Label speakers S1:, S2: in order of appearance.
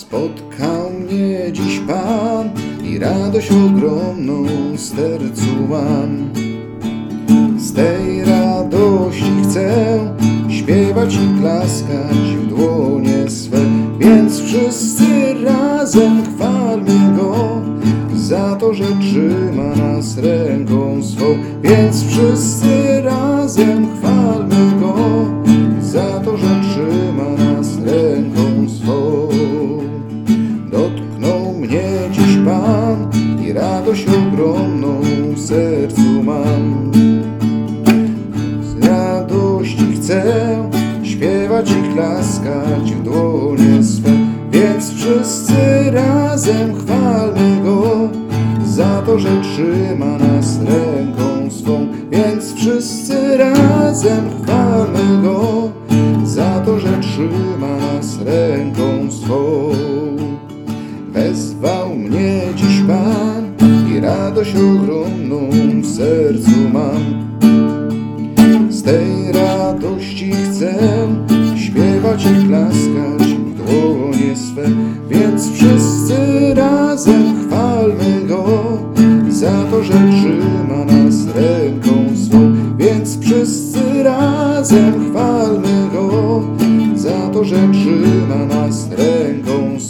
S1: Spotkał mnie dziś Pan i radość ogromną sercu mam. Z tej radości chcę śpiewać i klaskać w dłonie swe, więc wszyscy razem chwalmy Go za to, że trzyma nas ręką swą, więc wszyscy mnie dziś Pan i radość ogromną w sercu mam. Z radości chcę śpiewać i klaskać w dłonie swe, więc wszyscy razem chwalmy Go za to, że trzyma nas ręką swą, więc wszyscy razem chwalmy Go za to, że trzyma nas ręką swą. Wezwał mnie dziś Pan i radość ogromną w sercu mam. Z tej radości chcę śpiewać i klaskać w dłonie swe, więc wszyscy razem chwalmy Go za to, że trzyma nas ręką swą, więc wszyscy razem chwalmy Go za to, że trzyma nas ręką